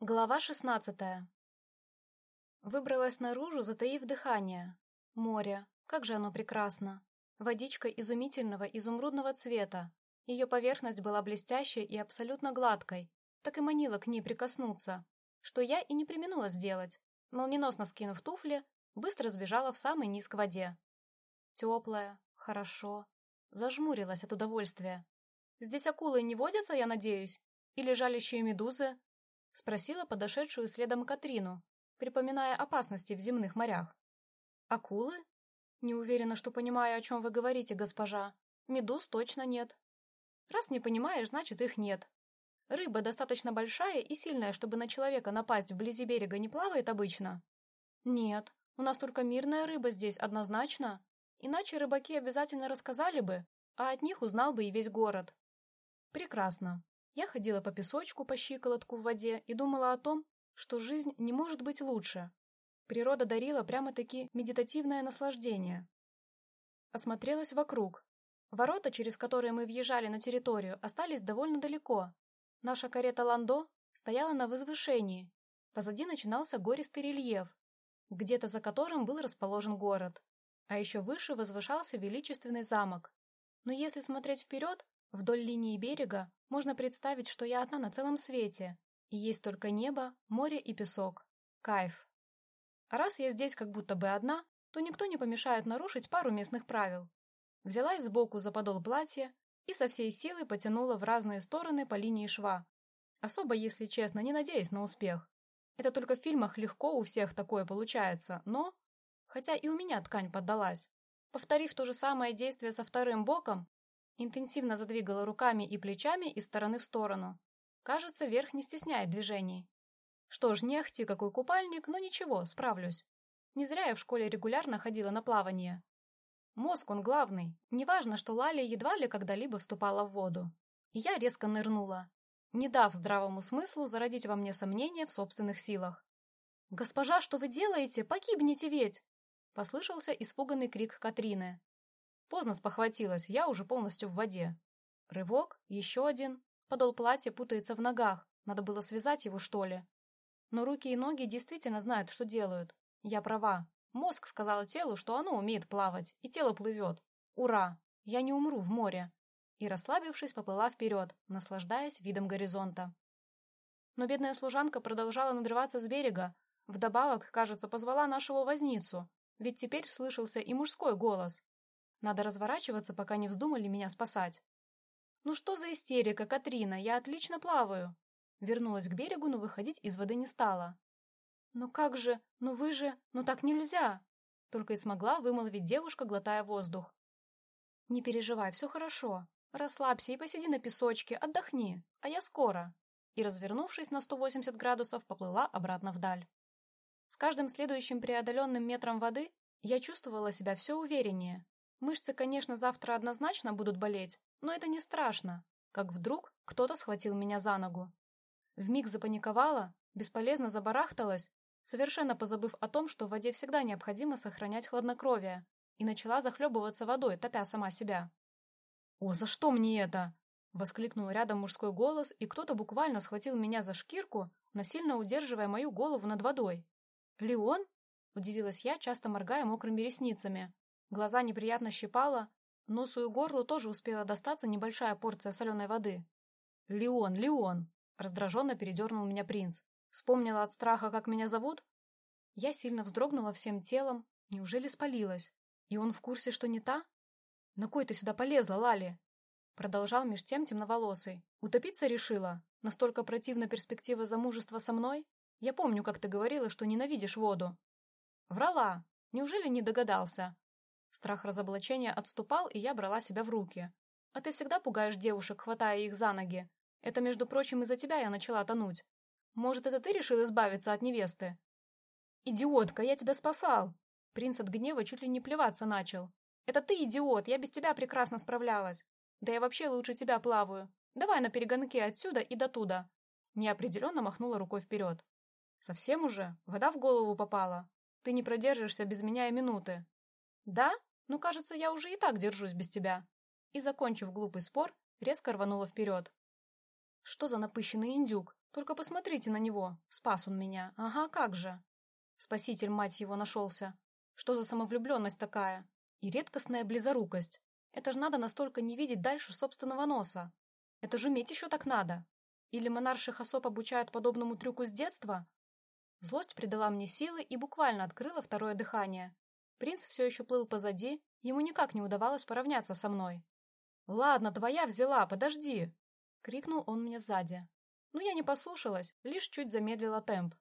Глава шестнадцатая. Выбралась наружу, затаив дыхание. Море, как же оно прекрасно. Водичка изумительного изумрудного цвета. Ее поверхность была блестящей и абсолютно гладкой, так и манила к ней прикоснуться, что я и не применула сделать. Молниеносно скинув туфли, быстро сбежала в самый низ к воде. Теплая, хорошо. Зажмурилась от удовольствия. Здесь акулы не водятся, я надеюсь? Или жалящие медузы? Спросила подошедшую следом Катрину, припоминая опасности в земных морях. «Акулы?» «Не уверена, что понимаю, о чем вы говорите, госпожа. Медуз точно нет». «Раз не понимаешь, значит, их нет. Рыба достаточно большая и сильная, чтобы на человека напасть вблизи берега не плавает обычно?» «Нет, у нас только мирная рыба здесь, однозначно. Иначе рыбаки обязательно рассказали бы, а от них узнал бы и весь город». «Прекрасно. Я ходила по песочку по щиколотку в воде и думала о том, что жизнь не может быть лучше. Природа дарила прямо-таки медитативное наслаждение. Осмотрелась вокруг. Ворота, через которые мы въезжали на территорию, остались довольно далеко. Наша карета «Ландо» стояла на возвышении. Позади начинался гористый рельеф, где-то за которым был расположен город. А еще выше возвышался величественный замок. Но если смотреть вперед, Вдоль линии берега можно представить, что я одна на целом свете, и есть только небо, море и песок. Кайф. А раз я здесь как будто бы одна, то никто не помешает нарушить пару местных правил. Взялась сбоку за подол платья и со всей силы потянула в разные стороны по линии шва. Особо, если честно, не надеясь на успех. Это только в фильмах легко у всех такое получается, но... Хотя и у меня ткань поддалась. Повторив то же самое действие со вторым боком, Интенсивно задвигала руками и плечами из стороны в сторону. Кажется, верх не стесняет движений. Что ж, не ахти какой купальник, но ничего, справлюсь. Не зря я в школе регулярно ходила на плавание. Мозг он главный. Неважно, что Лали едва ли когда-либо вступала в воду. И я резко нырнула, не дав здравому смыслу зародить во мне сомнения в собственных силах. «Госпожа, что вы делаете? Погибнете ведь!» Послышался испуганный крик Катрины. Поздно спохватилась, я уже полностью в воде. Рывок, еще один. Подол платья путается в ногах. Надо было связать его, что ли? Но руки и ноги действительно знают, что делают. Я права. Мозг сказал телу, что оно умеет плавать, и тело плывет. Ура! Я не умру в море. И, расслабившись, поплыла вперед, наслаждаясь видом горизонта. Но бедная служанка продолжала надрываться с берега. Вдобавок, кажется, позвала нашего возницу, ведь теперь слышался и мужской голос. Надо разворачиваться, пока не вздумали меня спасать. «Ну что за истерика, Катрина? Я отлично плаваю!» Вернулась к берегу, но выходить из воды не стала. «Ну как же? Ну вы же... Ну так нельзя!» Только и смогла вымолвить девушка, глотая воздух. «Не переживай, все хорошо. Расслабься и посиди на песочке, отдохни, а я скоро». И, развернувшись на 180 градусов, поплыла обратно вдаль. С каждым следующим преодоленным метром воды я чувствовала себя все увереннее, Мышцы, конечно, завтра однозначно будут болеть, но это не страшно. Как вдруг кто-то схватил меня за ногу. Вмиг запаниковала, бесполезно забарахталась, совершенно позабыв о том, что в воде всегда необходимо сохранять хладнокровие, и начала захлебываться водой, топя сама себя. «О, за что мне это?» — воскликнул рядом мужской голос, и кто-то буквально схватил меня за шкирку, насильно удерживая мою голову над водой. «Леон?» — удивилась я, часто моргая мокрыми ресницами. Глаза неприятно щипало, носу и горлу тоже успела достаться небольшая порция соленой воды. «Леон, Леон!» — раздраженно передернул меня принц. Вспомнила от страха, как меня зовут? Я сильно вздрогнула всем телом. Неужели спалилась? И он в курсе, что не та? «На кой ты сюда полезла, Лали?» Продолжал меж тем темноволосый. «Утопиться решила? Настолько противна перспектива замужества со мной? Я помню, как ты говорила, что ненавидишь воду». «Врала. Неужели не догадался?» Страх разоблачения отступал, и я брала себя в руки. А ты всегда пугаешь девушек, хватая их за ноги. Это, между прочим, из-за тебя я начала тонуть. Может, это ты решил избавиться от невесты? Идиотка, я тебя спасал! Принц от гнева чуть ли не плеваться начал. Это ты идиот, я без тебя прекрасно справлялась. Да я вообще лучше тебя плаваю. Давай на перегонке отсюда и до туда. Неопределенно махнула рукой вперед. Совсем уже? Вода в голову попала. Ты не продержишься без меня и минуты. Да? Ну, кажется, я уже и так держусь без тебя. И, закончив глупый спор, резко рванула вперед. Что за напыщенный индюк? Только посмотрите на него. Спас он меня. Ага, как же. Спаситель, мать его, нашелся. Что за самовлюбленность такая? И редкостная близорукость. Это же надо настолько не видеть дальше собственного носа. Это же уметь еще так надо. Или монарших особ обучают подобному трюку с детства? Злость придала мне силы и буквально открыла второе дыхание. Принц все еще плыл позади, ему никак не удавалось поравняться со мной. «Ладно, твоя взяла, подожди!» — крикнул он мне сзади. Но я не послушалась, лишь чуть замедлила темп.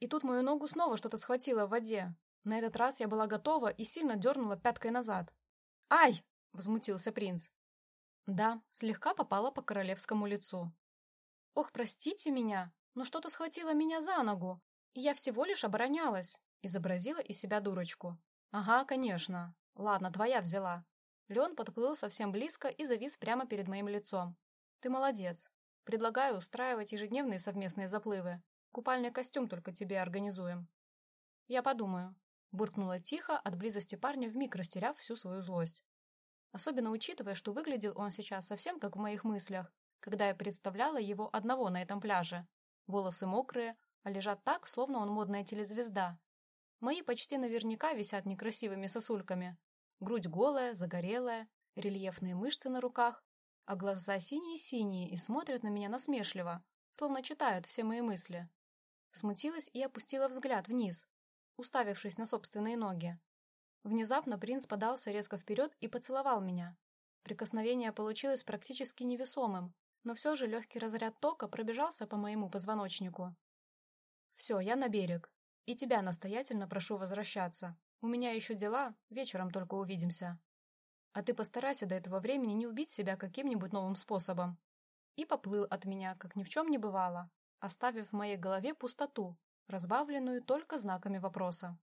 И тут мою ногу снова что-то схватило в воде. На этот раз я была готова и сильно дернула пяткой назад. «Ай!» — возмутился принц. Да, слегка попала по королевскому лицу. «Ох, простите меня, но что-то схватило меня за ногу, и я всего лишь оборонялась», — изобразила из себя дурочку. «Ага, конечно. Ладно, твоя взяла». Леон подплыл совсем близко и завис прямо перед моим лицом. «Ты молодец. Предлагаю устраивать ежедневные совместные заплывы. Купальный костюм только тебе организуем. Я подумаю. Буркнула тихо, от близости парня вмиг растеряв всю свою злость. Особенно учитывая, что выглядел он сейчас совсем как в моих мыслях, когда я представляла его одного на этом пляже. Волосы мокрые, а лежат так, словно он модная телезвезда. Мои почти наверняка висят некрасивыми сосульками. Грудь голая, загорелая, рельефные мышцы на руках, а глаза синие-синие и смотрят на меня насмешливо, словно читают все мои мысли. Смутилась и опустила взгляд вниз, уставившись на собственные ноги. Внезапно принц подался резко вперед и поцеловал меня. Прикосновение получилось практически невесомым, но все же легкий разряд тока пробежался по моему позвоночнику. «Все, я на берег. И тебя настоятельно прошу возвращаться. У меня еще дела, вечером только увидимся». А ты постарайся до этого времени не убить себя каким-нибудь новым способом. И поплыл от меня, как ни в чем не бывало, оставив в моей голове пустоту, разбавленную только знаками вопроса.